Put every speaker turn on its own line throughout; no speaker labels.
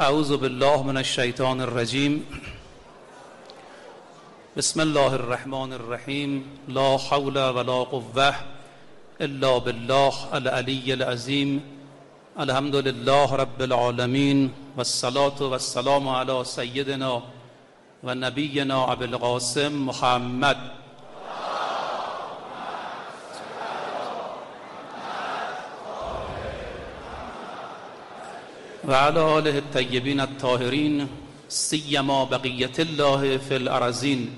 اعوذ بالله من الشیطان الرجیم. بسم الله الرحمن الرحیم. لا حول ولا قوه الا بالله العلی العظیم. الحمد لله رب العالمین والصلاة والسلام على سیدنا و نبینا القاسم محمد. و على آله الطیبین الطاهرین سیما بقیت الله فی الارزین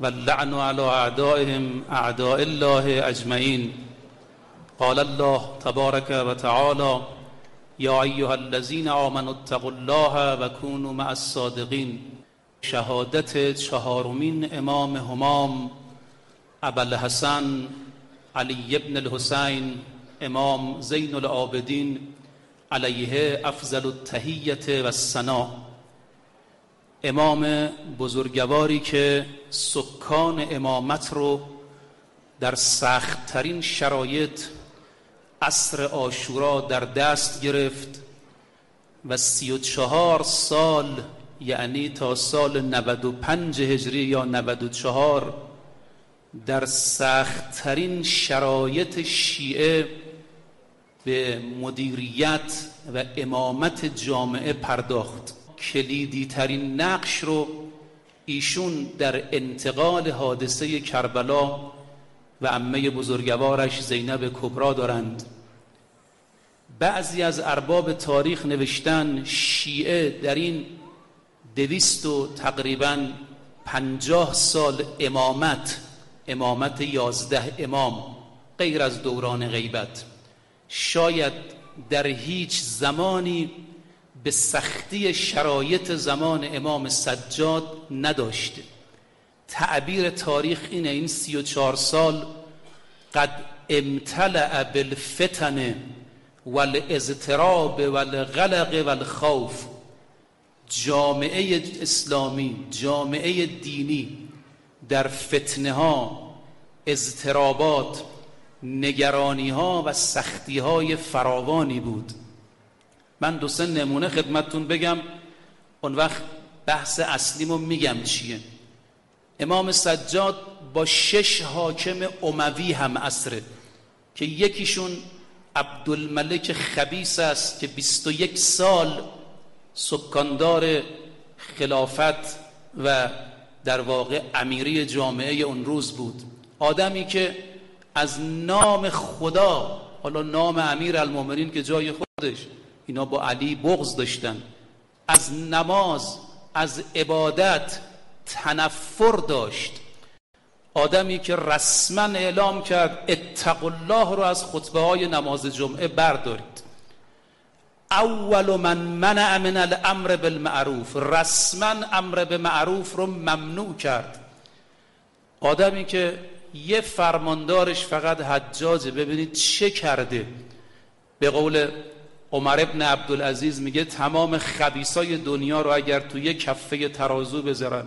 و اللعن على اعدائهم اعداء الله اجمعین قال الله تبارك وتعالى يا أيها الذين آمنوا اتقوا الله وكونوا مع الصادقين. شهادت چهارمین امام همام ابوالحسن علی ابن الحسین امام زین العابدین علیه افضل التحیت و السنا امام بزرگواری که سکان امامت رو در سختترین شرایط عصر آشورا در دست گرفت و سی و چهار سال یعنی تا سال 95 هجری یا 94 در سختترین شرایط شیعه به مدیریت و امامت جامعه پرداخت. کلیدی ترین نقش رو ایشون در انتقال حادثه کربلا و عمه بزرگوارش زینب کبرا دارند. بعضی از ارباب تاریخ نوشتن شیعه در این دویست و تقریبا پنجاه سال امامت امامت یازده امام غیر از دوران غیبت. شاید در هیچ زمانی به سختی شرایط زمان امام سجاد نداشته. تعبیر تاریخ اینه این سی و چار سال قد امتلع بالفتن والاضطراب والغلق والخوف. جامعه اسلامی جامعه دینی در فتنه ها اضطرابات نگرانی ها و سختی های فراوانی بود. من دو سه نمونه خدمتتون بگم. اون وقت بحث اصلیمو میگم چیه. امام سجاد با شش حاکم اموی هم اصره که یکیشون عبدالملک خبیس است که 21 سال سکاندار خلافت و در واقع امیری جامعه اون روز بود. آدمی که از نام خدا حالا نام امیر المومنین که جای خودش اینا با علی بغض داشتن. از نماز از عبادت تنفر داشت. آدمی که رسما اعلام کرد اتق الله رو از خطبه های نماز جمعه بردارید. اول من منع من الامر بالمعروف. رسما امر به معروف رو ممنوع کرد. آدمی که یه فرماندارش فقط حجاجه. ببینید چه کرده. به قول عمر ابن عبدالعزیز میگه تمام خبیسای دنیا رو اگر توی یه کفه ترازو بذارن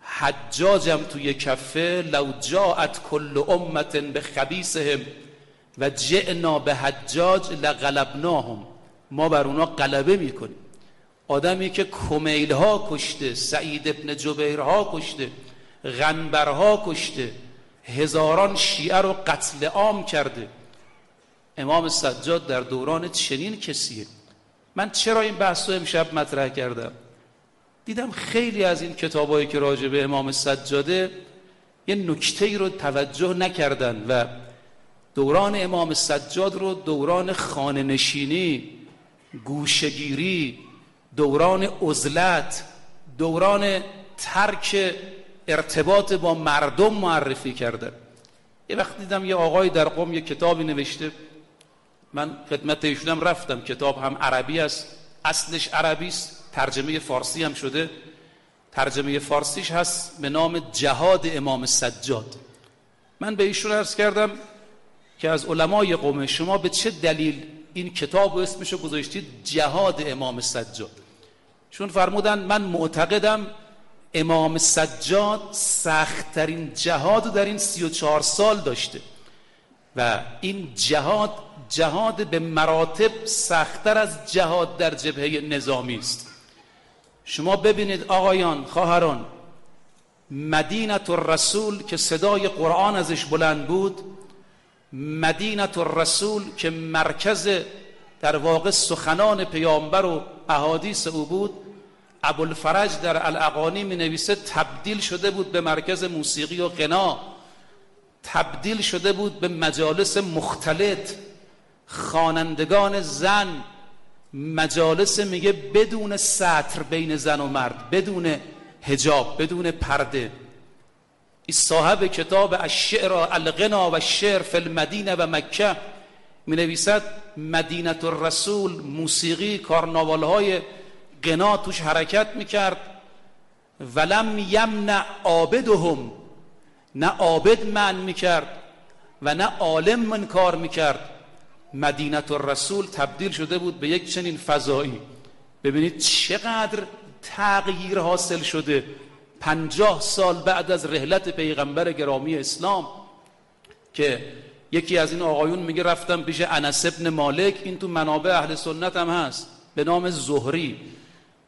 حجاجم توی کفه لو جاعت کل امت به خبیسهم و جعنا به حجاج لغلبناهم. ما بر اونا غلبه می‌کنیم. آدمی که کمیل ها کشته سعید ابن جبیر ها کشته غنبرها کشته هزاران شیعه رو قتل عام کرده. امام سجاد در دوران چنین کسیه. من چرا این بحث رو امشب مطرح کردم؟ دیدم خیلی از این کتابایی که راجع به امام سجاده یه نکته ای رو توجه نکردن و دوران امام سجاد رو دوران خانه نشینی گوشگیری دوران عزلت دوران ترک ارتباط با مردم معرفی کرده. یه وقت دیدم یه آقای در قوم یه کتابی نوشته. من خدمت ایشونم رفتم. کتاب هم عربی است. اصلش عربی است. ترجمه فارسی هم شده. ترجمه فارسیش هست. به نام جهاد امام سجاد. من به ایشون عرض کردم که از علمای قوم شما به چه دلیل این کتاب و اسمشو گذاشتید جهاد امام سجاد؟ چون فرمودن من معتقدم امام سجاد سختترین جهاد در این سی و چهار سال داشته. و این جهاد جهاد به مراتب سختتر از جهاد در جبهه نظامی است. شما ببینید آقایان خواهران مدینت الرسول که صدای قرآن ازش بلند بود مدینت الرسول که مرکز در واقع سخنان پیامبر و احادیث او بود ابوالفرج در الاقانی می نویسه تبدیل شده بود به مرکز موسیقی و غنا تبدیل شده بود به مجالس مختلط. خوانندگان زن. مجالس میگه بدون سطر بین زن و مرد بدون هجاب بدون پرده. این صاحب کتاب الشعر الغنا و الشعر فی المدینه و مکه می نویسد مدینت الرسول موسیقی کارناوال غنا توش حرکت می‌کرد. ولم یمنع عابدهم نه عابد من می‌کرد و نه عالم من کار می‌کرد. مدینت الرسول تبدیل شده بود به یک چنین فضایی. ببینید چقدر تغییر حاصل شده. پنجاه سال بعد از رحلت پیغمبر گرامی اسلام که یکی از این آقایون میگه رفتم پیش انس ابن مالک این تو منابع اهل سنت هم هست. به نام زهری.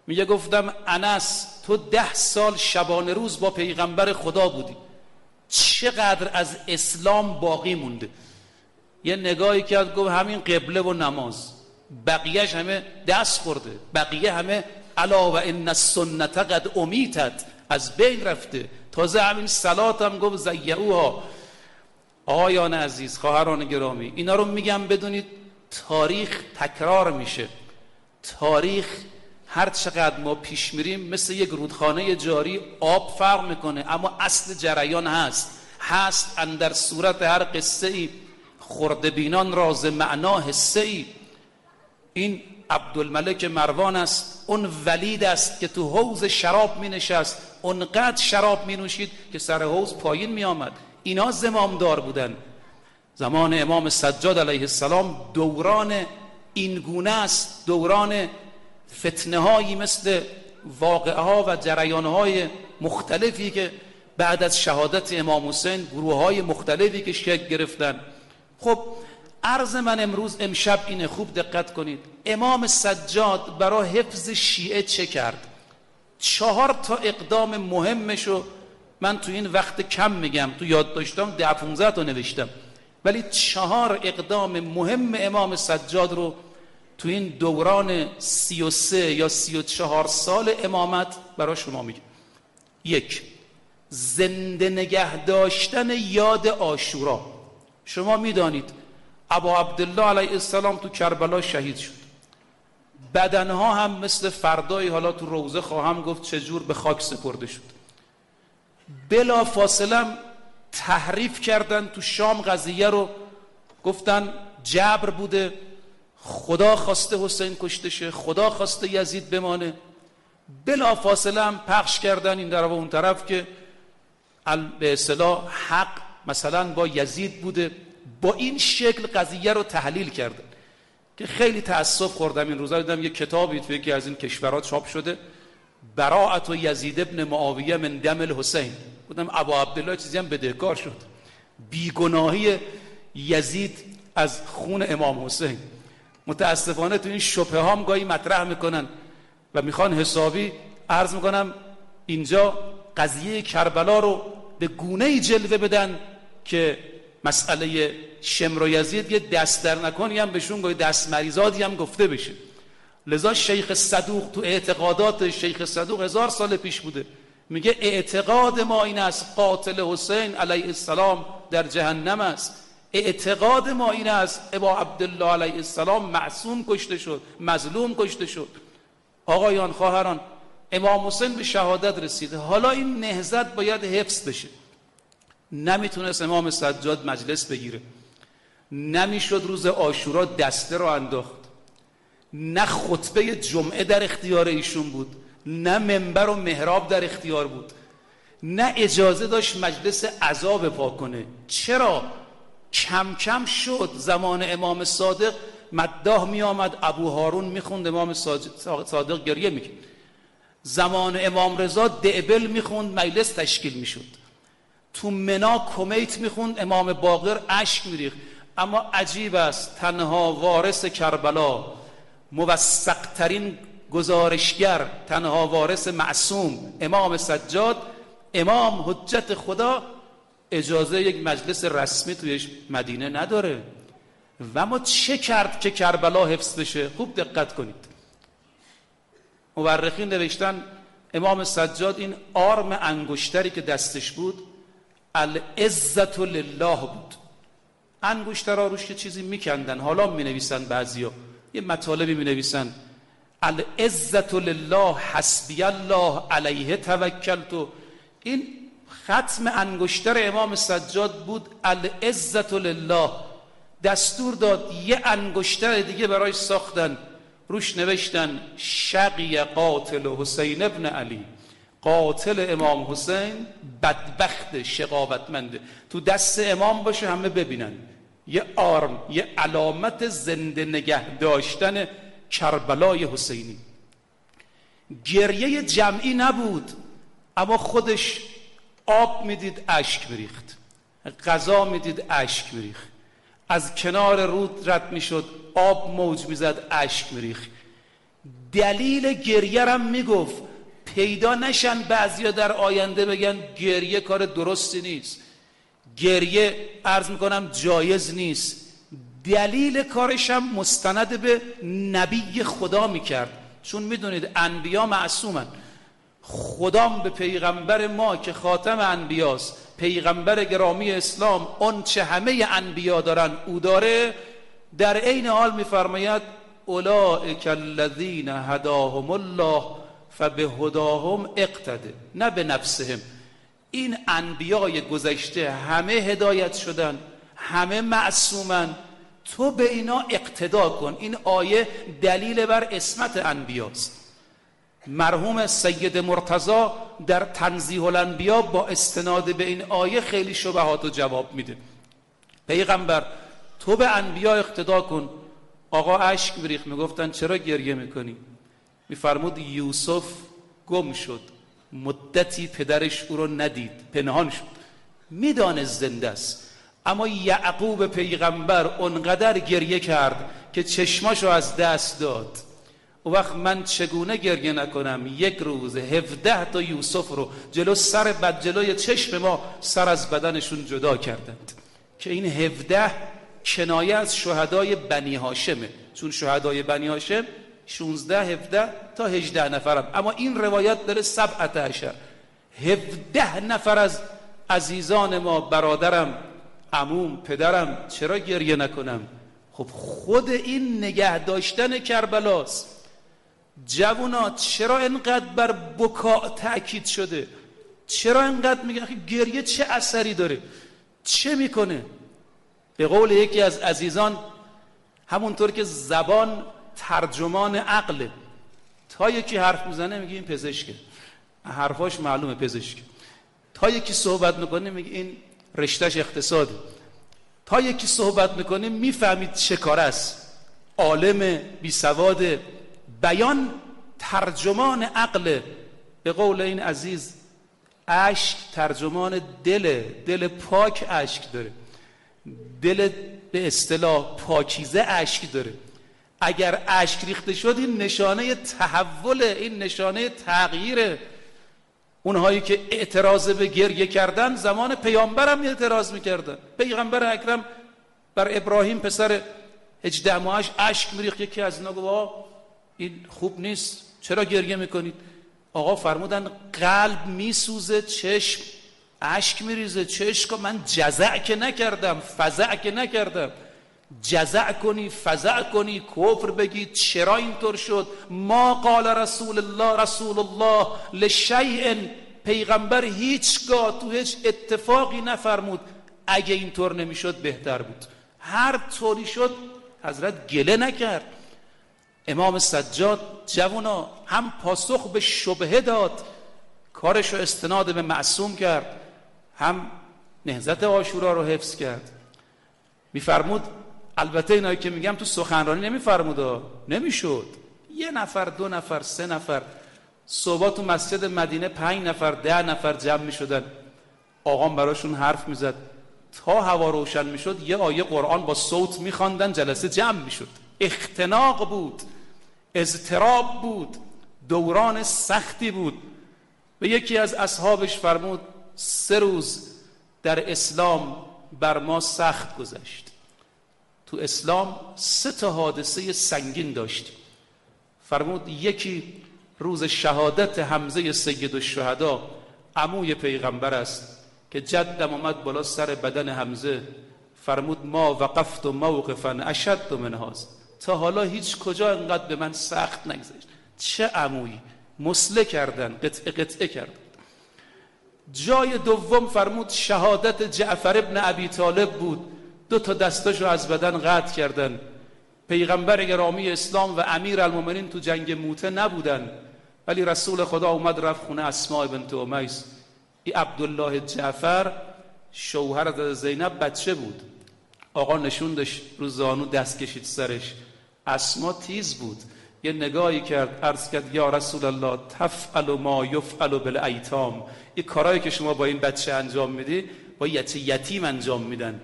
میگه گفتم انس تو ده سال شبانه روز با پیغمبر خدا بودی. چقدر از اسلام باقی مونده. یه نگاهی کرد گفت همین قبله و نماز. بقیهش همه دست خورده. بقیه همه علا و ان السنت قد امیتت. از بین رفته. تازه همین سلات هم گفت زیعوها. آیان عزیز خواهران گرامی اینا رو میگم بدونید تاریخ تکرار میشه. تاریخ هر چقدر ما پیش میریم مثل یک رودخانه جاری آب فرق می‌کنه اما اصل جریان هست. هست اندر صورت هر قصه ای خردبینان راز معنا حسه ای این عبدالملک مروان است. اون ولید است که تو حوز شراب می نشست اونقدر شراب می نوشید که سر حوز پایین می آمد اینا زمامدار بودن. زمان امام سجاد علیه السلام دوران این گونه است. دوران فتنه هایی مثل واقعه ها و جریان های مختلفی که بعد از شهادت امام حسین گروه های مختلفی که شکل گرفتن. خب عرض من امروز امشب اینه خوب دقت کنید. امام سجاد برای حفظ شیعه چه کرد؟ چهار تا اقدام مهمشو من تو این وقت کم میگم تو یاد داشتم ده 15 تا نوشتم. ولی چهار اقدام مهم امام سجاد رو تو این دوران سی و سه یا سی و چهار سال امامت برای شما میگم یک زنده نگه داشتن یاد آشورا شما می‌دانید ابا عبدالله علیه السلام تو کربلا شهید شد. بدنها هم مثل فردایی حالا تو روزه خواهم گفت چجور به خاک سپرده شد. بلا فاصله تحریف کردن تو شام قضیه رو. گفتن جبر بوده. خدا خواسته حسین کشته شه خدا خواسته یزید بمانه. بلا فاصله هم پخش کردن این در و اون طرف که به اصطلاح حق مثلا با یزید بوده با این شکل قضیه رو تحلیل کردن که خیلی تأسف خوردم این روزا دیدم یه کتابی تو یکی از این کشورات چاپ شده. براعت و یزید ابن معاویه من دم الحسین. بودم ابا عبدالله چیزی هم بدهکار شد. بیگناهی یزید از خون امام حسین. متاسفانه تو این شبه هم گاهی مطرح می‌کنن و می‌خوان حسابی عرض می‌کنم اینجا قضیه کربلا رو به گونه جلوه بدن که مسئله شمر و یزید یه دست در نکنی هم بهشون گاهی دست مریضاتی هم گفته بشه. لذا شیخ صدوق تو اعتقادات شیخ صدوق هزار سال پیش بوده. میگه اعتقاد ما این است قاتل حسین علیه السلام در جهنم است. اعتقاد ما این است. ابا عبدالله علیه السلام معصوم کشته شد مظلوم کشته شد. آقایان خواهران امام حسین به شهادت رسیده حالا این نهزت باید حفظ بشه. نمی‌تونست امام سجاد مجلس بگیره. نمی‌شد روز آشورا دسته رو انداخت. نه خطبه جمعه در اختیار ایشون بود نه منبر و محراب در اختیار بود. نه اجازه داشت مجلس عذاب پا کنه. چرا؟ کم کم شد زمان امام صادق مداح می آمد ابو هارون می‌خوند امام صادق گریه می‌کرد. زمان امام رضا دعبل می‌خوند مجلس تشکیل می‌شد. تو منا کمیت می‌خوند امام باقر اشک میریخت. اما عجیب است تنها وارث کربلا موثقترین گزارشگر تنها وارث معصوم امام سجاد امام حجت خدا اجازه یک مجلس رسمی توی مدینه نداره. و ما چه کرد که کربلا حفظ بشه؟ خوب دقت کنید. مورخین نوشتن امام سجاد این آرم انگشتری که دستش بود العزت لله بود. انگشترها روش یه چیزی میکندن. حالا می نویسن بعضیا. یه مطالبی می نویسن العزت لله حسبی الله علیه توکلت. این ختم انگشتر امام سجاد بود العزت لله. دستور داد یه انگشتر دیگه برای ساختن. روش نوشتن شقی قاتل حسین ابن علی. قاتل امام حسین بدبخت شقاوتمنده تو دست امام باشه همه ببینن. یه آرم یه علامت زنده نگه داشتن کربلای حسینی. گریه جمعی نبود اما خودش آب می‌دید اشک میریخت. غذا می‌دید اشک میریخت. از کنار رود رد می‌شد آب موج می‌زد اشک میریخت. دلیل گریه رم می‌گفت پیدا نشن بعضیا در آینده بگن گریه کار درستی نیست. گریه عرض می‌کنم جایز نیست. دلیل کارش هم مستند به نبی خدا می‌کرد. چون می‌دونید انبیا معصومن. خدام به پیغمبر ما که خاتم انبیاست. پیغمبر گرامی اسلام اون چه همه انبیا دارن او داره؟ در عین حال میفرماید اولئک الذین هداهم الله فبهداهم اقتده. نه به نفسهم. این انبیای گذشته همه هدایت شدن همه معصومن. تو به اینا اقتدا کن. این آیه دلیل بر اسمت انبیاست. مرحوم سید مرتضا در تنزیح الانبیا با استناد به این آیه خیلی شبهات و جواب میده. پیغمبر تو به انبیا اقتدا کن. آقا اشک بریخ. می‌گفتن چرا گریه می‌کنی؟ میفرمود یوسف گم شد. مدتی پدرش او رو ندید. پنهان شد. میدانه زنده است. اما یعقوب پیغمبر اونقدر گریه کرد که چشماشو از دست داد. وقت من چگونه گریه نکنم؟ یک روز هفده تا یوسف رو جلو سر بد جلوی چشم ما سر از بدنشون جدا کردند. که این هفده کنایه از شهدای بنی هاشمه. چون شهدای بنی هاشم 16 17 تا 18 نفرم. اما این روایت داره سبعت عشر. 17 نفر از عزیزان ما برادرم عموم پدرم چرا گریه نکنم؟ خب خود این نگه داشتن کربلاست. جوونا چرا انقدر بر بکا تاکید شده؟ چرا انقدر میگن گریه چه اثری داره؟ چه می‌کنه؟ به قول یکی از عزیزان همونطور که زبان ترجمان عقله تا یکی حرف می‌زنه میگه این پزشکه. حرفاش معلومه پزشک. تا یکی صحبت می‌کنه میگه این رشتهش اقتصاده. تا یکی صحبت می‌کنه می‌فهمید چه کار است. عالم بی سواد بیان ترجمان عقل. به قول این عزیز اشک ترجمان دل دل پاک اشک داره. دل به اصطلاح پاکیزه اشک داره. اگر اشک ریخته شد این نشانه تحول این نشانه تغییر. اونهایی که اعتراض به گریه کردن زمان پیامبر هم اعتراض می‌کردن. پیغمبر اکرم بر ابراهیم پسر هجده ماهش اشک میریخت. یکی از اینا این خوب نیست. چرا گریه می‌کنید؟ آقا فرمودن قلب میسوزه چشم اشک میریزه. چشم من جزع که نکردم فزع که نکردم. جزع کنی فزع کنی کفر بگی چرا اینطور شد؟ ما قال رسول الله رسول الله لشیء پیغمبر هیچگاه تو هیچ اتفاقی نفرمود. اگه اینطور نمی‌شد بهتر بود. هر طوری شد حضرت گله نکرد. امام سجاد جوونا هم پاسخ به شبهه داد. کارش رو استناد به معصوم کرد هم نهزت آشورا رو حفظ کرد. میفرمود البته اینایی که میگم تو سخنرانی نمیفرمود نمی‌شد. یه نفر دو نفر سه نفر صبح تو مسجد مدینه پنج نفر ده نفر جمع می‌شدن. آقام براشون حرف می‌زد. تا هوا روشن می‌شد یه آیه قرآن با صوت میخواندن جلسه جمع می‌شد. اختناق بود. اضطراب بود دوران سختی بود. و یکی از اصحابش فرمود سه روز در اسلام بر ما سخت گذشت. تو اسلام سه تا حادثه سنگین داشتیم فرمود یکی روز شهادت حمزه سید الشهدا عموی پیغمبر است که جدم اومد بالا سر بدن حمزه. فرمود ما وقفت و موقفا اشد من هاست تا حالا هیچ کجا انقدر به من سخت نگذشت. چه عمویی؟ مسله کردن قطعه قطعه کردن. جای دوم فرمود شهادت جعفر ابن ابی طالب بود. دو تا دستاشو از بدن قطع کردن. پیغمبر گرامی اسلام و امیر المومنین تو جنگ موته نبودن. ولی رسول خدا اومد رفت خونه اسماء بنت امیس. ای عبدالله جعفر شوهر زینب بچه بود. آقا نشوندش رو زانو دست کشید سرش. اسما تیز بود. یه نگاهی کرد عرض کرد یا رسول الله تفعل ما یفعل بالایتام. این کارهایی که شما با این بچه انجام میدی با یتیم انجام میدن.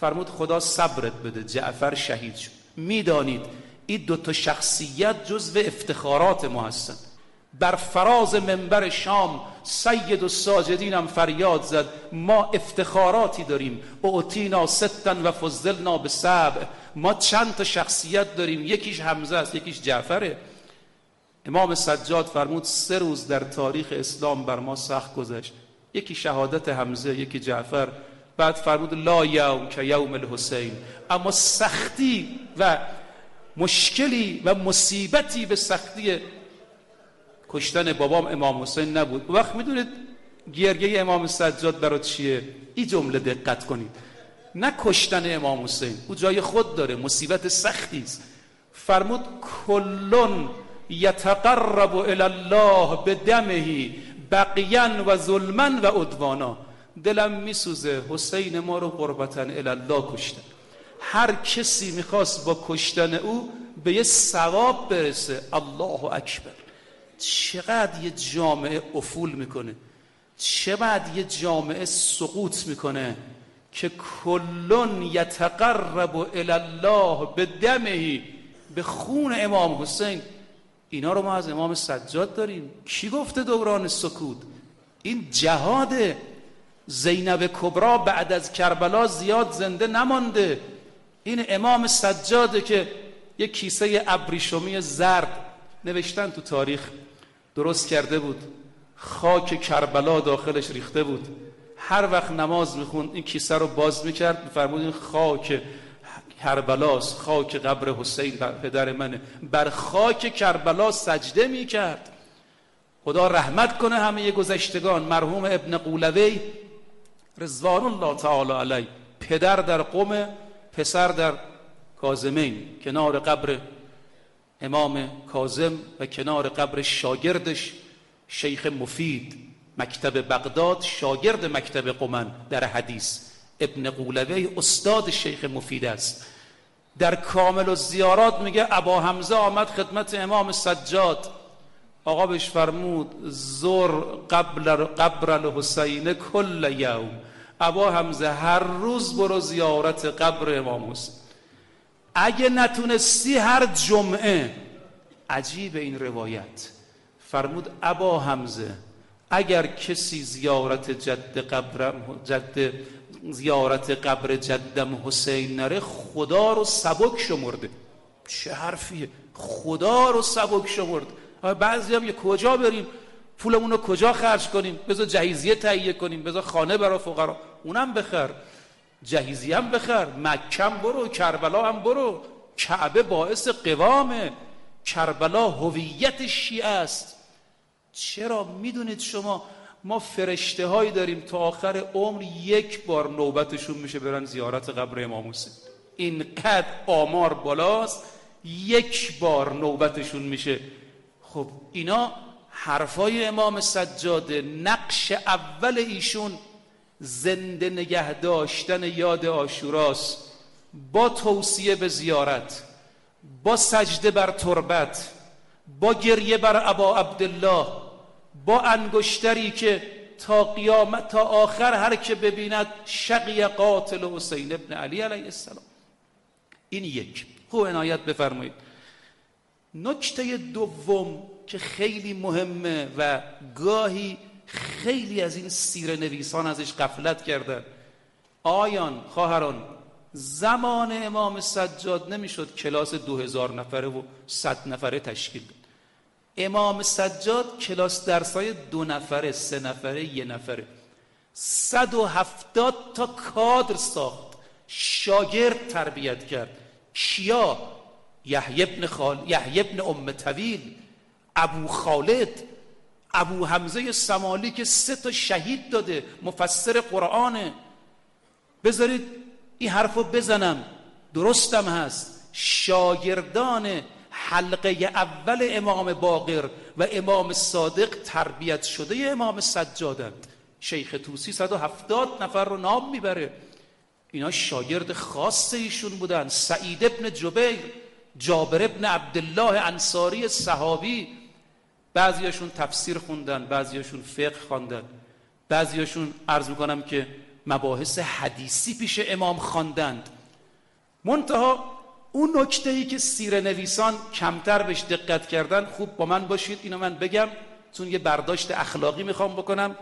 فرمود خدا صبرت بده جعفر شهید شد. می‌دانید این دو تا شخصیت جزو افتخارات ما هستند بر فراز منبر شام سید و ساجدین هم فریاد زد ما افتخاراتی داریم. اوتینا ستن و فضلنا به سبع ما چند تا شخصیت داریم یکیش حمزه است یکیش جعفره. امام سجاد فرمود سه روز در تاریخ اسلام بر ما سخت گذشت. یکی شهادت حمزه یکی جعفر. بعد فرمود لا یوم که یوم الحسین. اما سختی و مشکلی و مصیبتی به سختی کشتن بابام امام حسین نبود. وقت می‌دونید گرگه امام سجاد برای چیه؟ این جمله دقت کنید. نه کشتن امام حسین. او جای خود داره. مصیبت سختی است. فرمود کلون یتقرب الی الله به دمهی بقیان و ظلمن و عدوانا. دلم میسوزه حسین ما رو قربتن الله کشتن هر کسی می‌خواست با کشتن او به یه ثواب برسه. الله اکبر. چقدر یه جامعه افول می‌کنه. چقدر یه جامعه سقوط می‌کنه که کلون یتقرب الی الله به دمهی به خون امام حسین. اینا رو ما از امام سجاد داریم. کی گفته دوران سکوت این جهاده زینب کبرا بعد از کربلا زیاد زنده نمانده. این امام سجاده که یک کیسه ابریشمی زرد نوشتن تو تاریخ. درست کرده بود. خاک کربلا داخلش ریخته بود. هر وقت نماز می‌خوند این کیسه رو باز می‌کرد میفرمود این خاک کربلاس خاک قبر حسین پدر منه. بر خاک کربلا سجده می‌کرد. خدا رحمت کنه همه گذشتگان. مرحوم ابن قولوی رضوان الله تعالی علی پدر در قوم پسر در کازمین کنار قبر امام کازم و کنار قبر شاگردش شیخ مفید مکتب بغداد شاگرد مکتب قمن در حدیث. ابن قولوی استاد شیخ مفید است. در کامل و زیارات میگه ابا حمزه آمد خدمت امام سجاد. آقا بهش فرمود زور قبل قبر الحسین کل یوم. ابا حمزه هر روز برو زیارت قبر امام حسین. اگه نتونستی هر جمعه عجیب این روایت. فرمود ابا حمزه اگر کسی زیارت جد قبرم جد زیارت قبر جدم حسین نره خدا رو سبک شمرده. چه حرفیه؟ خدا رو سبک شمرد. بعضی هم یه کجا بریم؟ پولمون رو کجا خرج کنیم؟ بذار جهیزیه تهیه کنیم بذار خانه برای فقرا. اونم بخر. جهیزیه هم بخر مکم برو کربلا هم برو. کعبه باعث قوامه. کربلا هویت شیعه است. چرا می‌دونید شما؟ ما فرشته هایی داریم تا آخر عمر یک بار نوبتشون میشه برن زیارت قبر امام حسین. اینقدر آمار بالاست یک بار نوبتشون میشه. خب اینا حرفای امام سجاده نقش اول ایشون زنده نگه داشتن یاد آشوراست با توصیه به زیارت با سجده بر تربت با گریه بر ابا عبدالله با انگشتری که تا قیامت تا آخر هر که ببیند شقی قاتل حسین ابن علی علیه السلام. این یک. خوب عنایت بفرمایید. نکته دوم که خیلی مهمه و گاهی خیلی از این سیر نویسان ازش قفلت کردن آیان خواهران زمان امام سجاد نمی‌شد کلاس دو هزار نفره و صد نفره تشکیل داد. امام سجاد کلاس درسای دو نفره سه نفره یه نفره. صد و هفتاد تا کادر ساخت. شاگرد تربیت کرد. کیا؟ یحیی ابن خال یحیی ابن ام طویل ابو خالد ابو حمزه سمالی که سه تا شهید داده مفسر قرآنه. بذارید این حرفو بزنم. درستم هست. شاگردان حلقه اول امام باقر و امام صادق تربیت شده امام سجادند شیخ توسی 170 نفر رو نام می‌بره. اینا شاگرد خاص ایشون بودن. سعید ابن جبیر جابر ابن عبدالله انصاری صحابی بعضیاشون تفسیر خوندن بعضیاشون فقه خواندن. بعضیاشون عرض می‌کنم که مباحث حدیثی پیش امام خواندند. منتها اون نکته ای که سیر نویسان کمتر بهش دقت کردن خوب با من باشید اینو من بگم چون یه برداشت اخلاقی می‌خوام بکنم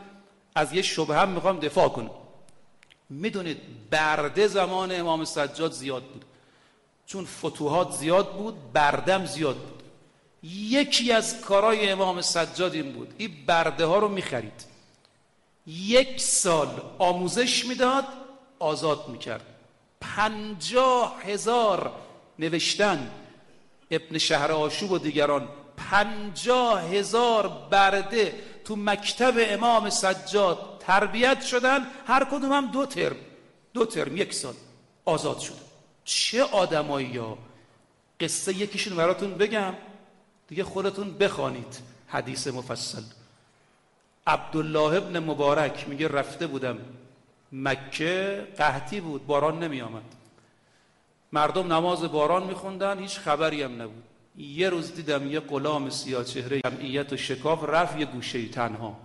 از یه شبه هم می‌خوام دفاع کنم. می‌دونید برده زمان امام سجاد زیاد بود. چون فتوحات زیاد بود بردم زیاد بود. یکی از کارای امام سجاد این بود. این برده ها رو می‌خرید. یک سال آموزش می‌داد آزاد می‌کرد. پنجاه هزار نوشتن. ابن شهر آشوب و دیگران. پنجاه هزار برده تو مکتب امام سجاد تربیت شدن. هر کدوم هم دو ترم. دو ترم یک سال. آزاد شد. چه آدمایی یا قصه یکیشون براتون بگم. دیگه خودتون بخوانید. حدیث مفصل. عبدالله ابن مبارک میگه رفته بودم مکه قحطی بود باران نمی آمد مردم نماز باران میخوندن هیچ خبری هم نبود. یه روز دیدم یه غلام سیاه چهره جمعیت و شکاف رفت یه گوشه تنها.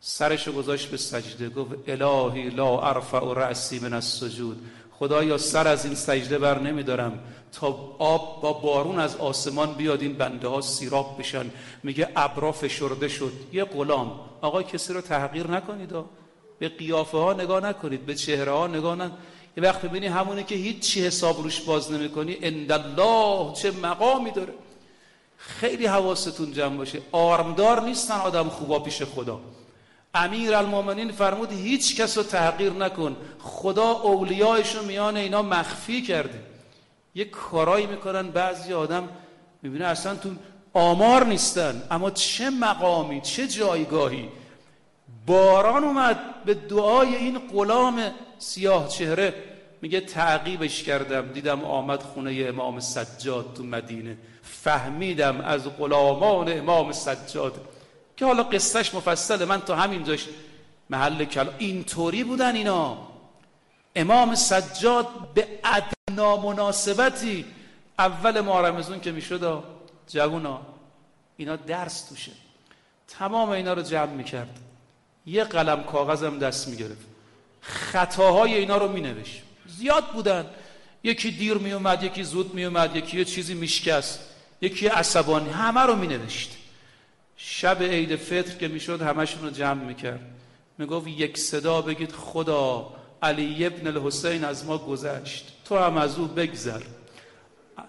سرش گذاشت به سجده گفت الهی لا ارفع رأسی من السجود. خدایا سر از این سجده بر نمیدارم. تا آب با بارون از آسمان بیاد این بنده ها سیراب بشن. میگه ابرا فشرده شد. یه غلام. آقا کسی رو تحقیر نکنید به قیافه ها نگاه نکنید. به چهره ها نگاه نکنید یه وقت ببینی همونه که هیچ چی حساب روش باز نمی‌کنی. الله چه مقامی داره. خیلی حواستون جمع باشه. آرمدار نیستن آدم خوبا پیش خدا. امیر المومنین فرمود هیچ کس رو تحقیر نکن. خدا اولیایش میان اینا مخفی کرده. یه کارایی می‌کنن بعضی آدم می‌بینه اصلا تو آمار نیستن. اما چه مقامی چه جایگاهی. باران اومد به دعای این غلام سیاه چهره. میگه تعقیبش کردم. دیدم آمد خونه امام سجاد تو مدینه. فهمیدم از غلامان امام سجاد. که حالا قصهش مفصله من تا همینجاش محل کلام اینطوری بودن اینا. امام سجاد به ادنا مناسبتی اول ماه که می‌شد جوونا اینا درس توشه. تمام اینا رو جمع می‌کرد. یه قلم کاغذم دست می‌گرفت. خطاهای اینا رو مینوشت. زیاد بودن. یکی دیر میومد یکی زود میومد یکی یه چیزی میشکست یکی عصبانی. همه رو مینوشت. شب عید فطر که می‌شد همشون رو جمع می‌کرد. می‌گفت یک صدا بگید خدا علی ابن الحسین از ما گذشت. تو هم از او بگذر.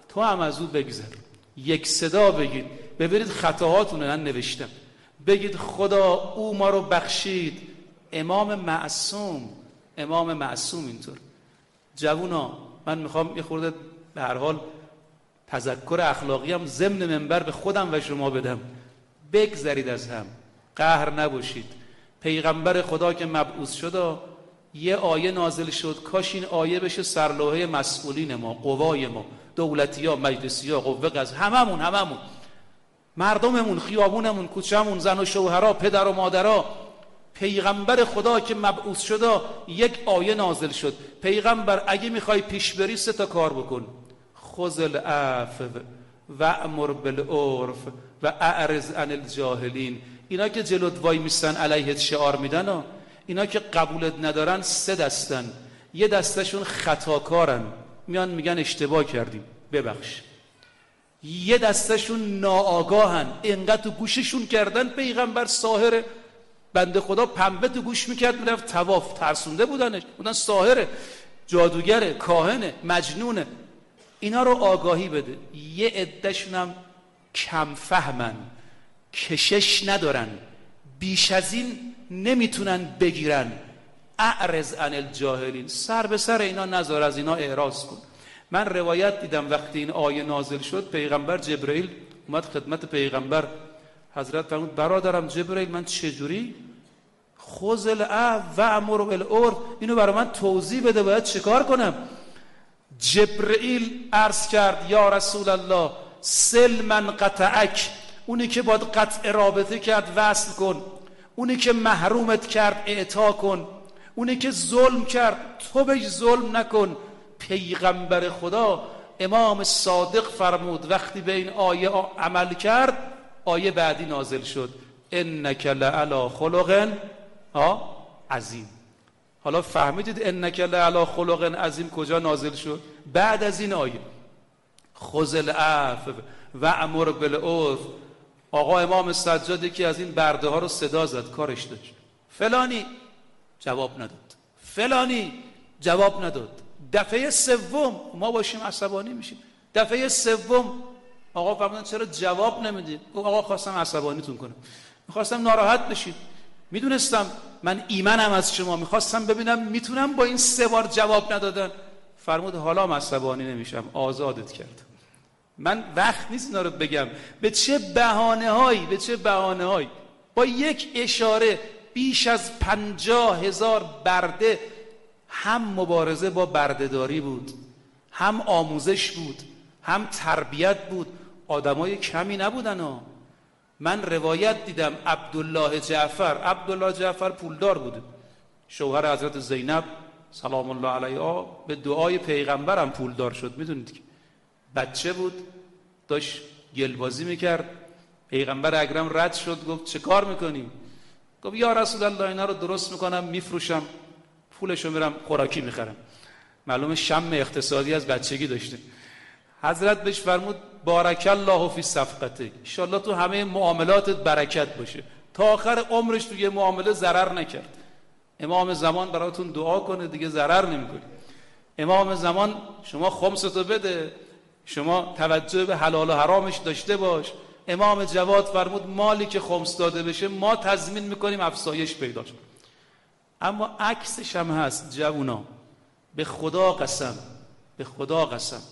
تو هم از او بگذر. یک صدا بگید. ببینید خطاهاتون رو نوشتم. بگید خدا او ما رو بخشید. امام معصوم. امام معصوم اینطور. جوونا من می‌خوام یه خورده به هر حال تذکر اخلاقی هم ضمن منبر به خودم و شما بدم. بگذرید از هم. قهر نباشید. پیغمبر خدا که مبعوث شد یه آیه نازل شد کاش این آیه بشه سرلوحه مسئولین ما قوای ما دولتی ها مجلسی ها قوه قز هممون هممون. مردممون خیابونمون کوچهمون زن و شوهرها پدر و مادرها. پیغمبر خدا که مبعوث شده یک آیه نازل شد. پیغمبر اگه می‌خوای پیش بری سه تا کار بکن. خذ العفو و امر بالعرف. و اعرض عن الجاهلین. اینا که جلوت وای میستن علیهت شعار میدن و اینا که قبولت ندارن سه دستن. یه دستشون خطاکارن. میان میگن اشتباه کردیم. ببخش. یه دستشون ناآگاهن. انقدر تو گوششون کردن پیغمبر ساهره. بنده خدا پنبه تو گوش می‌کرد می‌رفت تواف ترسونده بودنش. بودن ساهره. جادوگره کاهنه مجنونه. اینا رو آگاهی بده. یه عدهشون هم کم فهمن کشش ندارن بیش از این نمی‌تونن بگیرن. اعرض عن الجاهلین سر به سر اینا نظر از اینا اعراض کن. من روایت دیدم وقتی این آیه نازل شد پیغمبر جبرئیل اومد خدمت پیغمبر. حضرت فرمود برادرم جبرئیل من چجوری خزل و امر الارض اینو برای من توضیح بده باید چیکار کنم؟ جبرئیل عرض کرد یا رسول الله سل من قطعک. اونی که باید قطع رابطه کرد وصل کن. اونی که محرومت کرد اعطا کن. اونی که ظلم کرد تو بهش ظلم نکن. پیغمبر خدا امام صادق فرمود وقتی به این آیه عمل کرد آیه بعدی نازل شد. انک لعلا خلق عظیم. حالا فهمیدید انک لعلا خلق عظیم کجا نازل شد؟ بعد از این آیه. خذ العفو و امر بالعرف. آقا امام سجادی که از این برده ها رو صدا زد کارش داشت. فلانی جواب نداد. فلانی جواب نداد. دفعه سوم ما باشیم عصبانی میشیم. دفعه سوم آقا فرمودن چرا جواب نمی‌دید آقا خواستم عصبانیتون کنم. می‌خواستم ناراحت بشید. می‌دونستم من ایمنم از شما. می‌خواستم ببینم می‌تونم با این سه بار جواب ندادن. فرمود حالا عصبانی نمیشم. آزادت کردم من وقت نیست اینا رو بگم. به چه بهانه هایی به چه بهانه هایی با یک اشاره بیش از پنجاه هزار برده هم مبارزه با بردهداری بود هم آموزش بود هم تربیت بود. آدمای کمی نبودن ها. من روایت دیدم عبدالله جعفر عبدالله جعفر پولدار بوده شوهر حضرت زینب سلام الله علیها به دعای پیغمبرم پولدار شد. می‌دونید که بچه بود داشت گلبازی می‌کرد. پیغمبر اکرم رد شد گفت چه کار می‌کنیم گفت یا رسول الله اینا رو درست می‌کنم میفروشم پولشو میرم خوراکی می‌خرم. معلوم شم اقتصادی از بچگی داشته. حضرت بهش فرمود بارک الله فی صفقته ان تو همه معاملاتت برکت باشه. تا آخر عمرش تو یه معامله ضرر نکرد. امام زمان براتون دعا کنه دیگه ضرر نمی‌کنه. امام زمان شما خمستو بده. شما توجه به حلال و حرامش داشته باش. امام جواد فرمود مالی که خمس داده بشه ما تضمین می‌کنیم افسایش پیدا شد. اما عکسش هم هست جوونا. به خدا قسم به خدا قسم.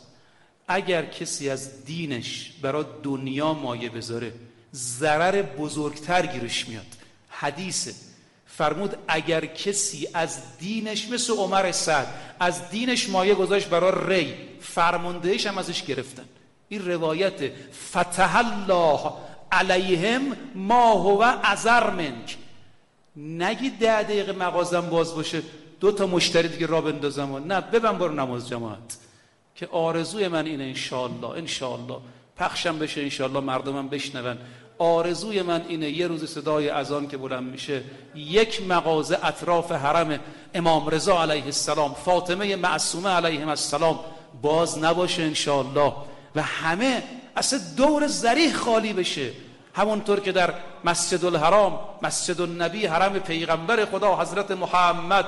اگر کسی از دینش برای دنیا مایه بذاره ضرر بزرگتر گیرش میاد. حدیثه. فرمود اگر کسی از دینش مثل عمر سعد از دینش مایه گذاشت برای ری فرماندهش هم ازش گرفتن. این روایت فتح الله علیهم ما هو ازر منک. نگی ده دقیقه مغازم باز باشه دو تا مشتری دیگه را بندازم. نه ببن برو نماز جماعت که آرزوی من اینه انشالله انشالله پخشم بشه انشالله مردمم بشنون. آرزوی من اینه یه روز صدای اذان که بلند میشه یک مغازه اطراف حرم امام رضا علیه السلام فاطمه معصومه علیه السلام باز نباشه انشالله و همه اصلا دور زریح خالی بشه. همونطور که در مسجد الحرام مسجد النبی حرم پیغمبر خدا حضرت محمد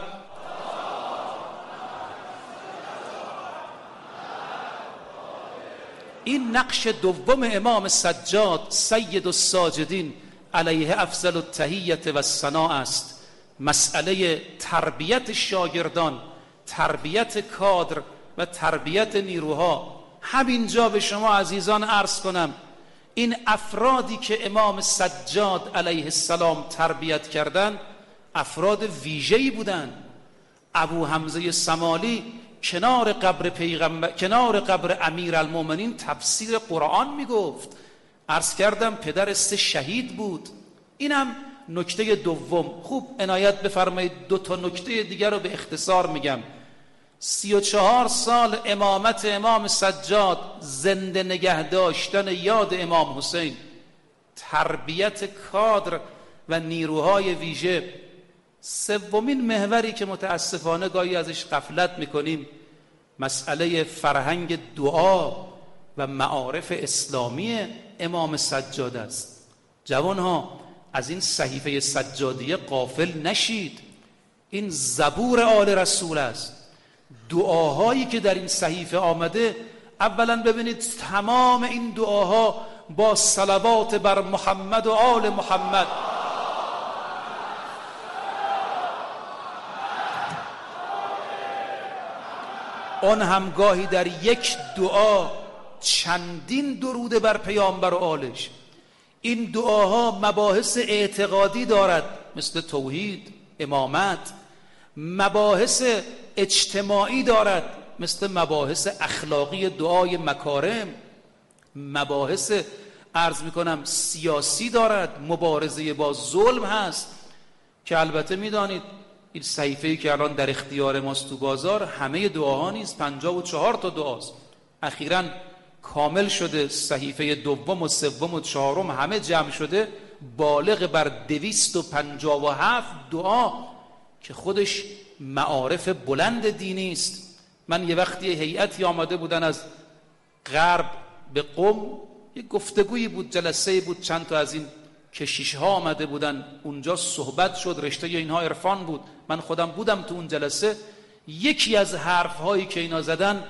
این نقش دوم امام سجاد سید الساجدین علیه افضل التهیت و سنا است. مسئله تربیت شاگردان تربیت کادر و تربیت نیروها. همینجا به شما عزیزان عرض کنم این افرادی که امام سجاد علیه السلام تربیت کردند افراد ویژه‌ای بودند ابو حمزه سمالی کنار قبر پیغمبر کنار قبر امیر المومنین تفسیر قرآن می‌گفت. عرض کردم پدر سه شهید بود. اینم نکته دوم. خوب عنایت بفرمایید. دو تا نکته دیگر رو به اختصار میگم. سی و چهار سال امامت امام سجاد زنده نگه داشتن یاد امام حسین. تربیت کادر و نیروهای ویژه. سومین محوری که متاسفانه گاهی ازش قفلت می‌کنیم مسئله فرهنگ دعا و معارف اسلامی امام سجاد است. جوانها از این صحیفه سجادیه قافل نشید. این زبور آل رسول است. دعاهایی که در این صحیفه آمده اولا ببینید تمام این دعاها با صلوات بر محمد و آل محمد. آن هم گاهی در یک دعا چندین درود بر پیامبر و آلش. این دعاها مباحث اعتقادی دارد مثل توحید امامت. مباحث اجتماعی دارد مثل مباحث اخلاقی دعای مکارم. مباحث ارز می‌کنم سیاسی دارد مبارزه با ظلم هست. که البته می‌دانید این صحیفه که الان در اختیار ماست تو بازار همه دعاها نیست. پنجاه و چهار تا دعاست اخیرا کامل شده صحیفه دوم و سوم و چهارم همه جمع شده. بالغ بر دویست و پنجاه و هفت دعا که خودش معارف بلند دینی است. من یه وقتی هیئتی آماده بودن از غرب به قم یه گفتگویی بود جلسه بود چند تا از این کشیش ها آمده بودن. اونجا صحبت شد رشته اینها عرفان بود. من خودم بودم تو اون جلسه. یکی از حرف هایی که اینا زدن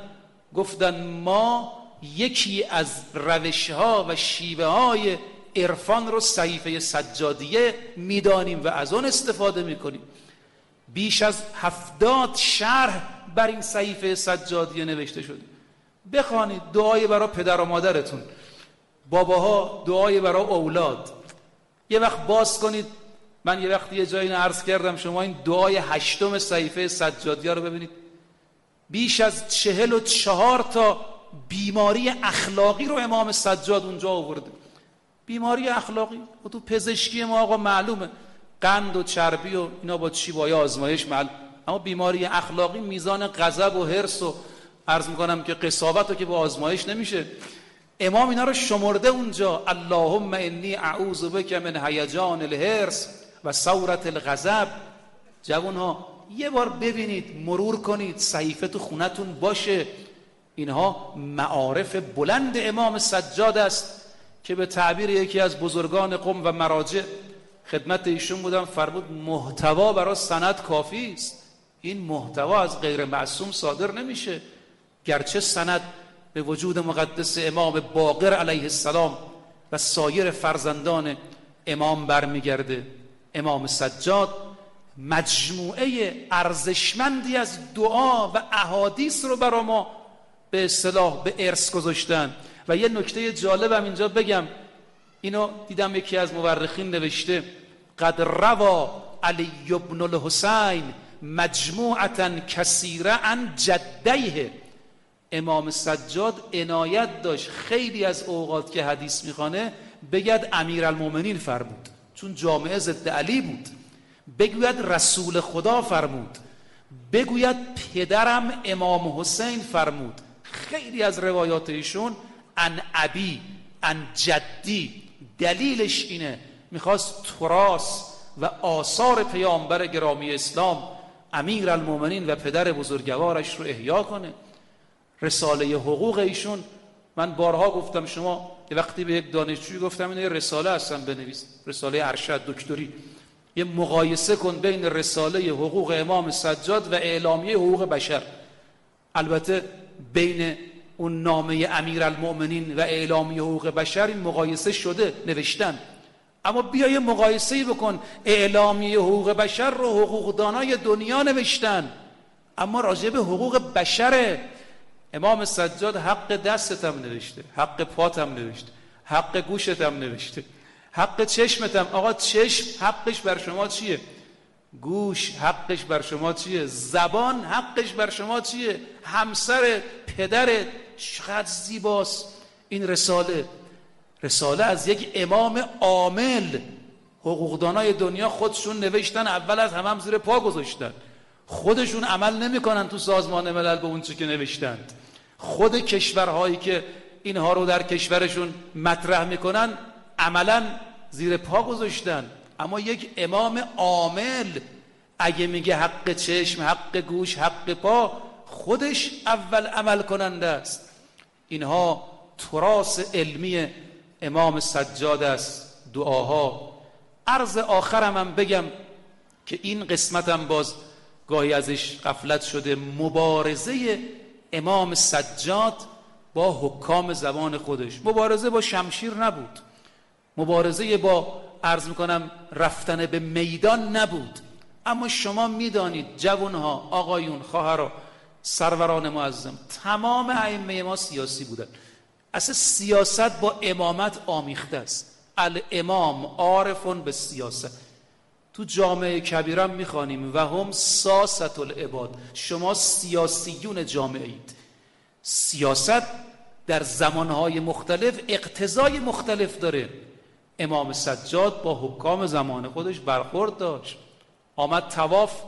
گفتن ما یکی از روش ها و شیوه های عرفان رو صحیفه سجادیه می‌دانیم و از آن استفاده می‌کنیم. بیش از هفتاد شرح بر این صحیفه سجادیه نوشته شده. بخوانید دعای برای پدر و مادرتون. باباها دعای برای اولاد. یه وقت باز کنید. من یه وقتی یه جایی عرض کردم شما این دعای هشتم صحیفه سجادیه رو ببینید. بیش از چهل و چهار تا بیماری اخلاقی رو امام سجاد اونجا آورده. بیماری اخلاقی؟ و خب تو پزشکی ما آقا معلومه. قند و چربی و اینا با چی با آزمایش معلوم. اما بیماری اخلاقی میزان غضب و حرس و عرض می‌کنم که قصاوت رو که با آزمایش نمیشه. امام اینا رو شمرده اونجا. اللهم انی اعوذ بک من هیجان الهرس و ثورت الغضب. جوان ها یه بار ببینید مرور کنید صحیفه تو خونتون باشه. اینها معارف بلند امام سجاد است که به تعبیر یکی از بزرگان قوم و مراجع خدمت ایشون بودم. فرمود محتوا برای سند کافی است. این محتوا از غیر معصوم صادر نمیشه. گرچه سند به وجود مقدس امام باقر علیه السلام و سایر فرزندان امام برمیگرده. امام سجاد مجموعه ارزشمندی از دعا و احادیث رو برا ما به اصطلاح به ارث گذاشتن. و یه نکته جالبم اینجا بگم. اینو دیدم یکی از مورخین نوشته. قد روا علی ابن الحسین مجموعتا کثیره عن جدیه. امام سجاد عنایت داشت. خیلی از اوقات که حدیث می‌خوانه بگد امیر المومنین فرمود. چون جامعه ضد علی بود. بگوید رسول خدا فرمود. بگوید پدرم امام حسین فرمود. خیلی از روایات ایشون ان ابی ان جدی دلیلش اینه. می‌خواست تراس و آثار پیامبر گرامی اسلام امیر المومنین و پدر بزرگوارش رو احیا کنه. رساله حقوق ایشون. من بارها گفتم شما یه وقتی به یک دانشجوی گفتم اینه رساله هستم بنویس. رساله ارشد دکتری. یه مقایسه کن بین رساله حقوق امام سجاد و اعلامیه حقوق بشر. البته بین اون نامه امیر المؤمنین و اعلامیه حقوق بشر این مقایسه شده نوشتن. اما بیا یه مقایسه بکن. اعلامیه حقوق بشر رو حقوقدانای دنیا نوشتن. اما راجع به حقوق بشره. امام سجاد حق دستتم نوشته حق پاتم نوشته حق گوشتم نوشته حق چشمتم. آقا چشم حقش بر شما چیه؟ گوش حقش بر شما چیه؟ زبان حقش بر شما چیه؟ همسر پدر چقدر زیباست. این رساله رساله از یک امام عامل. حقوقدانای دنیا خودشون نوشتن اول از همه هم زیر پا گذاشتن. خودشون عمل نمی‌کنن تو سازمان ملل به اون که نوشتند. خود کشورهایی که اینها رو در کشورشون مطرح می‌کنن عملا زیر پا گذاشتن. اما یک امام عامل اگه میگه حق چشم حق گوش حق پا خودش اول عمل کننده است. اینها تراس علمی امام سجاد است. دعاها. عرض آخرم هم بگم که این قسمتم باز گاهی ازش قفلت شده. مبارزه امام سجاد با حکام زبان خودش. مبارزه با شمشیر نبود. مبارزه با عرض می‌کنم رفتن به میدان نبود. اما شما می‌دانید جوانها آقایون خواهرها سروران معظم تمام ائمه ما سیاسی بودن. اصلا سیاست با امامت آمیخته است. الامام عارفون به سیاست. تو جامعه کبیرم می‌خوانیم و هم ساست العباد شما سیاسیون جامعه اید سیاست در زمانهای مختلف اقتضای مختلف داره. امام سجاد با حکام زمان خودش برخورد داشت. آمد تواف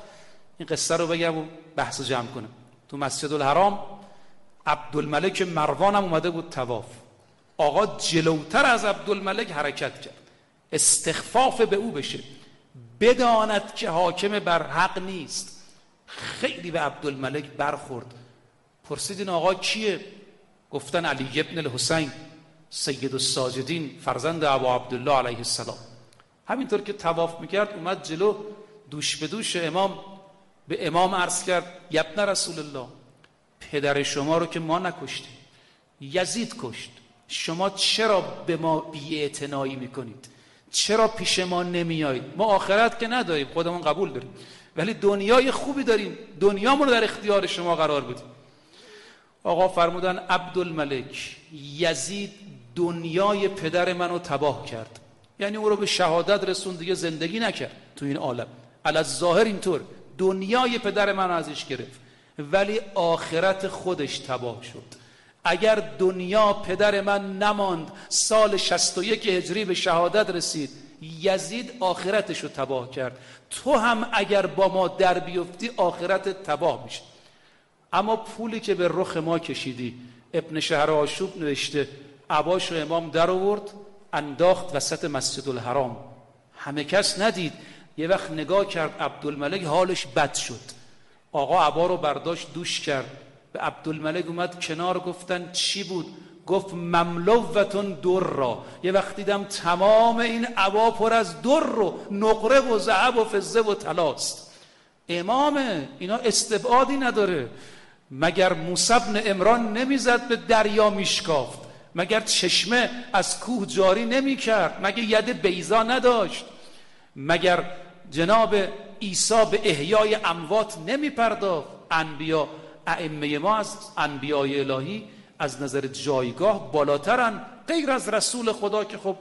این قصه رو بگم و بحث جمع کنم. تو مسجد الحرام عبدالملک مروان هم اومده بود تواف آقا جلوتر از عبدالملک حرکت کرد. استخفاف به او بشه. بداند که حاکم بر حق نیست. خیلی به عبدالملک برخورد. پرسیدین آقا کیه گفتن علی ابن الحسین سید الساجدین فرزند ابو عبدالله علیه السلام. همینطور که تواف می‌کرد اومد جلو دوش به دوش امام به امام عرض کرد یبن رسول الله پدر شما رو که ما نکشتیم یزید کشت. شما چرا به ما بیاعتنایی می‌کنید؟ چرا پیش ما نمیایید؟ ما آخرت که نداریم خودمون قبول داریم. ولی دنیای خوبی داریم. دنیامون در اختیار شما قرار بدیم. آقا فرمودن عبدالملک یزید دنیای پدر منو تباه کرد. یعنی او رو به شهادت رسون دیگه زندگی نکرد تو این عالم. از ظاهر اینطور. دنیای پدر من ازش گرفت. ولی آخرت خودش تباه شد. اگر دنیا پدر من نماند سال 61 هجری به شهادت رسید یزید آخرتش رو تباه کرد. تو هم اگر با ما در بیفتی آخرت تباه میشه. اما پولی که به رخ ما کشیدی ابن شهر آشوب نوشته عباش و امام در آورد انداخت وسط مسجد الحرام همه کس ندید. یه وقت نگاه کرد عبدالملک حالش بد شد. آقا عبا رو برداشت دوش کرد. به عبدالملک اومد کنار گفتن چی بود؟ گفت مملوتون در را. یه وقت دیدم تمام این عبا پر از در و نقره و زعب و فزه و تلاست امامه اینا استبعادی نداره. مگر موسبن امران نمی‌زد به دریا میشکافت؟ مگر چشمه از کوه جاری نمی‌کرد؟ مگر ید بیزا نداشت؟ مگر جناب عیسی به احیای اموات نمی پرداخت انبیا ائمه ما از انبیای الهی از نظر جایگاه بالاترن غیر از رسول خدا که خب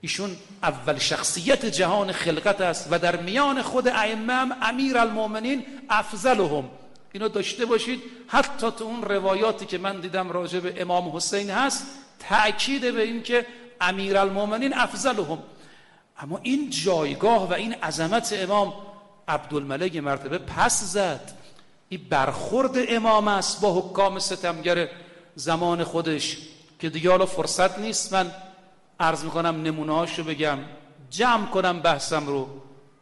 ایشون اول شخصیت جهان خلقت است و در میان خود ائمه هم امیر المومنین افضلهم. اینو داشته باشید. حتی تو اون روایاتی که من دیدم راجع به امام حسین هست تأکید به این که امیر المومنین افضلهم. اما این جایگاه و این عظمت امام عبدالملک مرتبه پس زد. این برخورد امام است با حکام ستمگر زمان خودش که دیگه حالا فرصت نیست. من عرض می‌کنم نمونه بگم جمع کنم بحثم رو.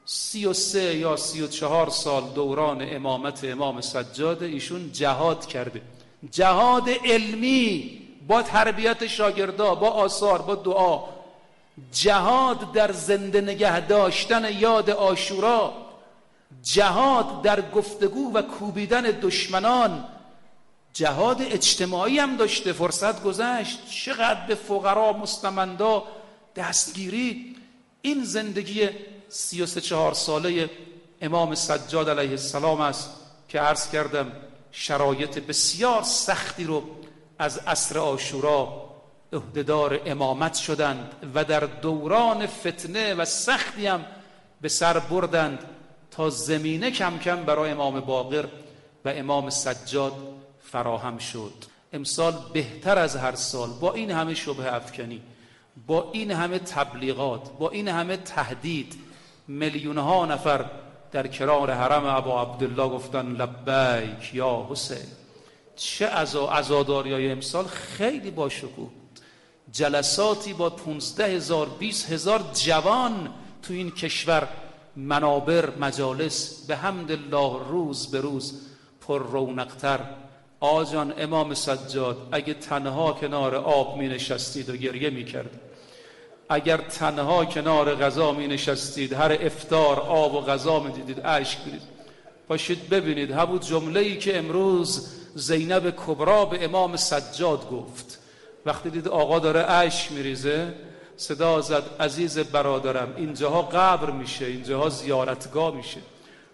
سی و سه یا سی و چهار سال دوران امامت امام سجاد ایشون جهاد کرده. جهاد علمی با تربیت شاگردا با آثار با دعا. جهاد در زنده نگه داشتن یاد آشورا جهاد در گفتگو و کوبیدن دشمنان جهاد اجتماعی هم داشته فرصت گذشت. چقدر به فقرا مستمندا دستگیری. این زندگی سی و چهار ساله امام سجاد علیه السلام است که عرض کردم شرایط بسیار سختی رو از عصر آشورا عهدهدار امامت شدند و در دوران فتنه و سختی هم به سر بردند. تا زمینه کم کم برای امام باقر و امام سجاد فراهم شد. امسال بهتر از هر سال با این همه شبه افکنی با این همه تبلیغات با این همه تهدید میلیون ها نفر در کرار حرم ابا عبدالله گفتن لبیک یا حسین. چه عزاداری های امسال خیلی با شکوه. جلساتی با پونزده هزار بیس هزار جوان تو این کشور منابر مجالس به حمد الله روز به روز پر رونقتر آجان امام سجاد اگه تنها کنار آب می نشستید و گریه می کرد. اگر تنها کنار غذا می نشستید هر افتار آب و غذا می دیدید عشق برید پاشید ببینید همون جمله ای که امروز زینب کبرا به امام سجاد گفت. وقتی دید آقا داره عشق میریزه صدا زد عزیز برادرم اینجاها قبر میشه اینجاها زیارتگاه میشه.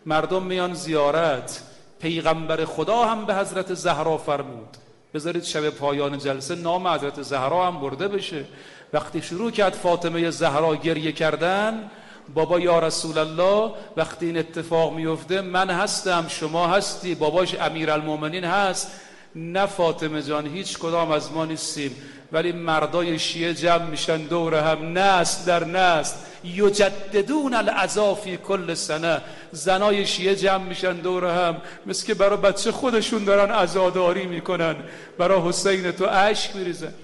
مردم میان زیارت پیغمبر خدا هم به حضرت زهرا فرمود. بذارید شب پایان جلسه نام حضرت زهرا هم برده بشه. وقتی شروع کرد فاطمه زهرا گریه کردن بابا یا رسول الله وقتی این اتفاق میفته من هستم شما هستی باباش المومنین هست. نه فاطمه جان هیچ کدام از ما نیستیم. ولی مردای شیعه جمع میشن دور هم نست در نست. یجددون العذافی کل سنه. زنای شیعه جمع میشن دور هم. مثل که برای بچه خودشون دارن عزاداری می‌کنن. برای حسین تو عشق میریزن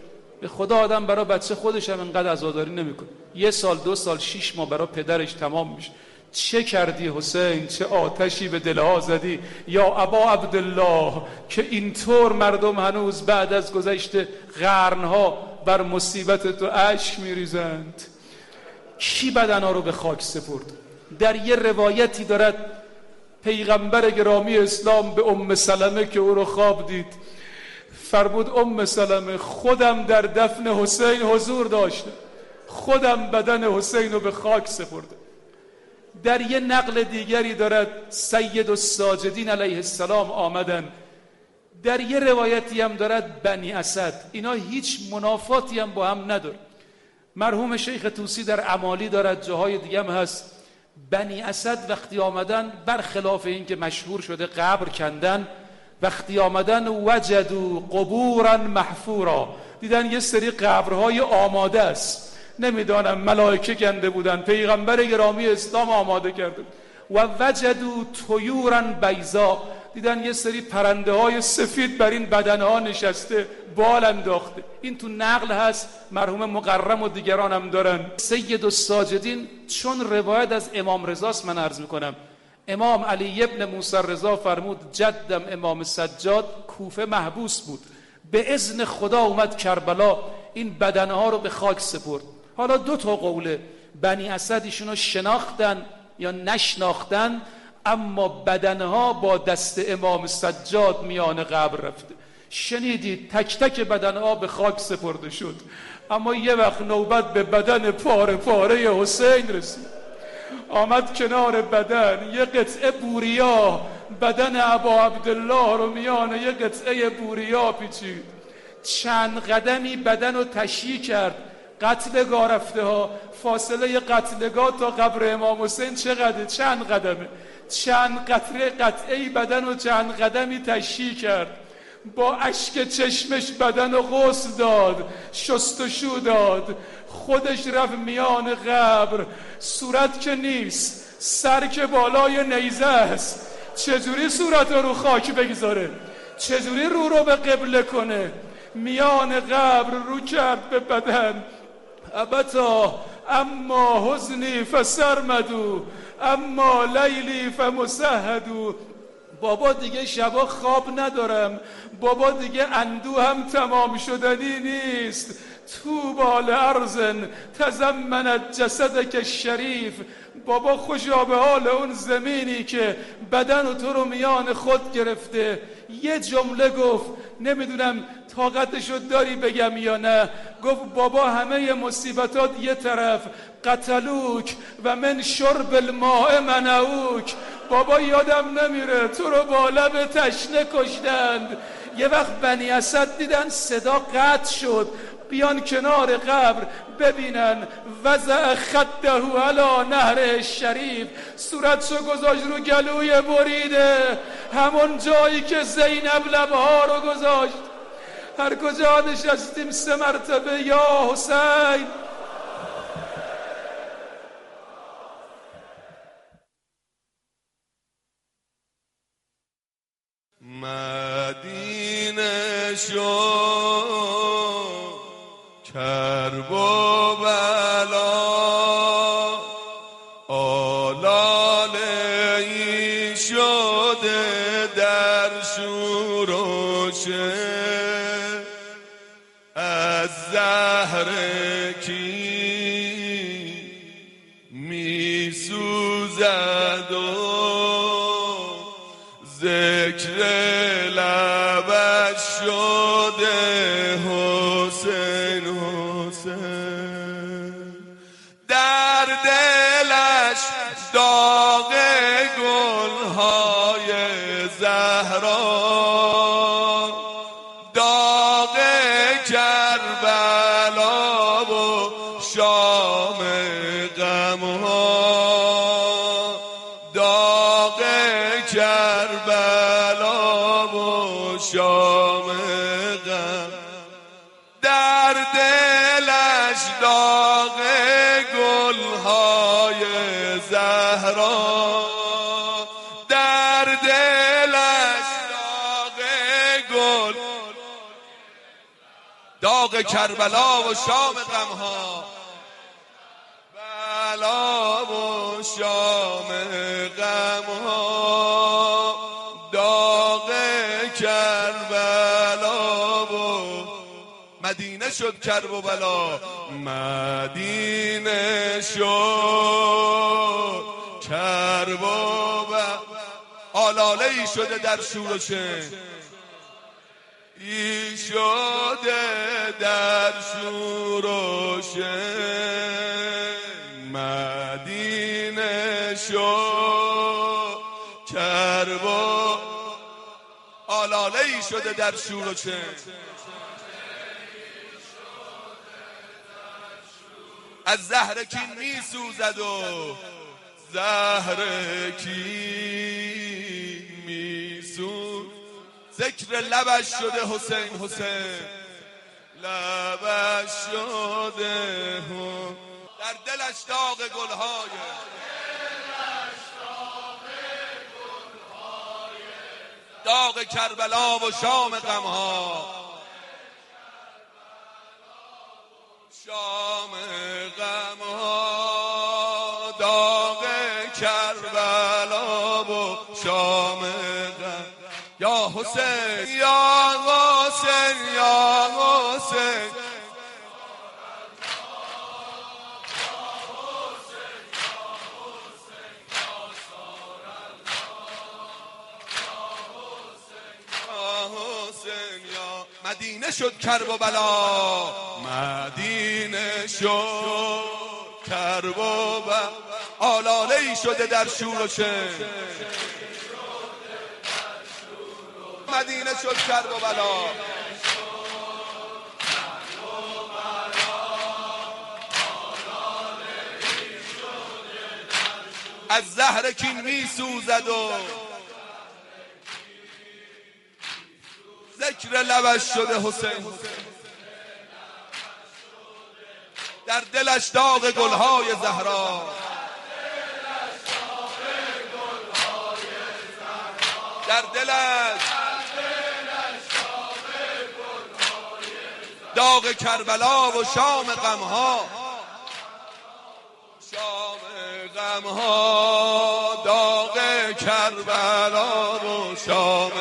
به خدا آدم برای بچه خودش هم انقدر عزاداری نمی‌کنه. یه سال دو سال شیش ماه برای پدرش تمام میشه. چه کردی حسین؟ چه آتشی به دلها زدی یا ابا عبدالله که اینطور مردم هنوز بعد از گذشت قرنها بر مصیبت تو اشک میریزند. کی بدنا رو به خاک سپرد؟ در یه روایتی دارد پیغمبر گرامی اسلام به ام سلمه که او رو خواب دید. فرمود ام سلمه خودم در دفن حسین حضور داشته خودم بدن حسین رو به خاک سپرده در یه نقل دیگری دارد سید الساجدین علیه السلام آمدن. در یه روایتی هم دارد بنی اسد. اینا هیچ منافاتی هم با هم نداره مرحوم شیخ توسی در عمالی دارد جاهای دیگه هم هست. بنی اسد وقتی آمدن برخلاف این که مشهور شده قبر کندن وقتی آمدن وجدو قبورا محفورا. دیدن یه سری قبرهای آماده است. نمی‌دانم ملائکه گنده بودن پیغمبر گرامی اسلام آماده کرده و وجدو تویورا بیزا دیدن یه سری پرنده های سفید بر این بدن ها نشسته بال انداخته. این تو نقل هست مرحوم مقرم و دیگران هم دارن. سید و ساجدین چون روایت از امام رضاست من عرض می‌کنم. امام علی ابن موسی رضا فرمود جدم امام سجاد کوفه محبوس بود. به ازن خدا اومد کربلا این بدنها رو به خاک سپرد. حالا دو تا قوله. بنی اسد ایشونو شناختن یا نشناختن اما بدنها با دست امام سجاد میان قبر رفته. شنیدید؟ تک تک بدنها به خاک سپرده شد. اما یه وقت نوبت به بدن پاره پاره حسین رسید. آمد کنار بدن یه قطعه بوریا. بدن ابا عبدالله رو میان یه قطعه بوریا پیچید. چند قدمی بدن رو تشییع کرد. قتلگاه رفته ها. فاصله قتلگاه تا قبر امام حسین چقدر چند قدمه؟ چند قطره قطعه بدن و چند قدمی تشییع کرد. با اشک چشمش بدن و غسل داد شستشو داد. خودش رفت میان قبر. صورت که نیست سر که بالای نیزه است. چجوری صورت رو خاک بگذاره؟ چجوری رو رو به قبله کنه؟ میان قبر رو کرد به بدن. ابتا اما حزنی فسرمدو اما لیلی فمسهدو بابا دیگه شبا خواب ندارم بابا دیگه اندو هم تمام شدنی نیست. تو بال ارزن تزمنت جسدک شریف بابا خوشا به حال اون زمینی که بدن و تو رو میان خود گرفته. یه جمله گفت نمی‌دونم طاقتشو داری بگم یا نه؟ گفت بابا همه مصیبتات یه طرف قتلوک و من شرب الماء منعوک. بابا یادم نمیره تو رو با لب تشنه کشتند. یه وقت بنی اسد دیدن صدا قطع شد. بیان کنار قبر ببینن. وضع خده علا نهر شریف. صورتشو گذاشت رو گلوی بریده. همون جایی که زینب لبها رو گذاشت. هر کجا نشستیم سه مرتبه یا حسین؟
مدینه شو کرب کی می سوزد و ذکر لبش شده کربلا و شام غمها. بلا و شام غمها. داغ کربلا و مدینه شد کرب و بلا مدینه شد کرب و آلاله ای شده در شور و ای شده در شور و شن مدینه شد کرب و آلاله ای شده در شور و شن از زهر کی می سوزد و زهر کی ذکر لبش شده حسین حسین. لبش شده. در دلش داغ گلهای. داغ کربلا و شام غمها. شام حسین. یا حسین یا حسین. مدینه شد کرب و بلا مدینه شد کرب و بلا آلاله ای شده در شور و شن مدینه شد کرب و بلا. از زهر کین می سوزد و ذکر لبش شده حسین. در دلش داغ گلهای زهرا. در دلش داغ کربلا و شام غمها. شام غمها داغ کربلا و شام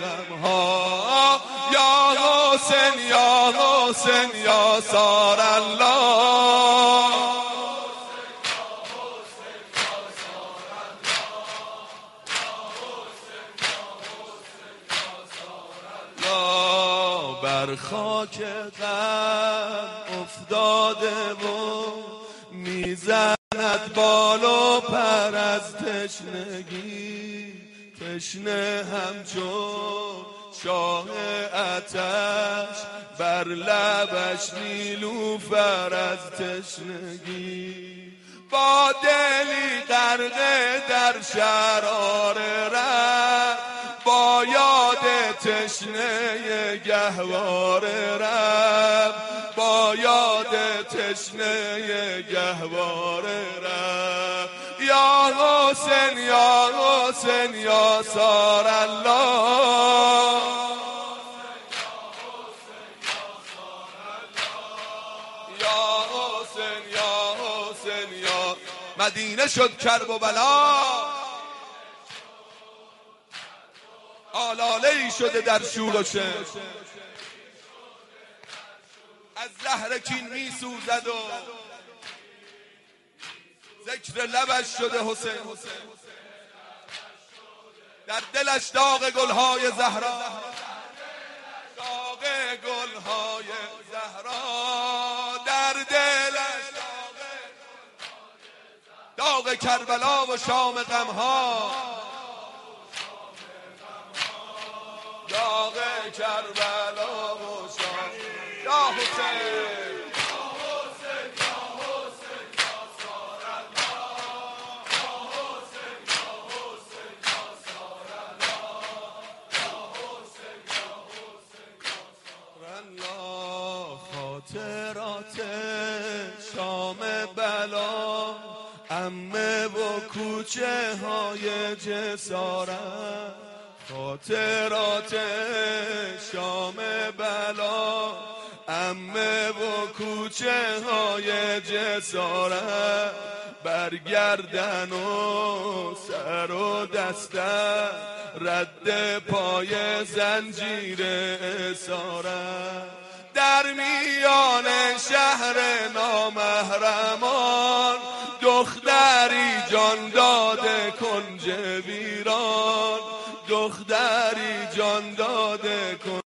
غمها. یا حسین یا حسین یا سار الله خاک غم افتاده و می‌زند بال و پر از تشنگی. تشنه همچون شاه اتش بر لبش نیلوفر از تشنگی. با دلی غرقه در شرار رفت با یاد تشنه گهوار رب با یاد تشنه گهوار رب یا حسین یا حسین یا سار الله. یا حسین یا حسین یا مدینه شد کرب و بلا. آلاله ای شده در شور و از زهر کین می سوزد و ذکر لبش شده حسین. در دلش داغ گلهای زهرا. داغ گلهای زهرا. در دلش داغ کربلا و شام غمها. داغ کربلا شام یا حسین. خاطرات شام بلا. امه و کوچه های جسارت. خاطرات شام بلا امه و کوچه های جسارت برگردن و سر و دستن رد پای زنجیر اسارت. در میان شهر نامهرمان دختری جان داده کنج ویران. دختری جان داده کن.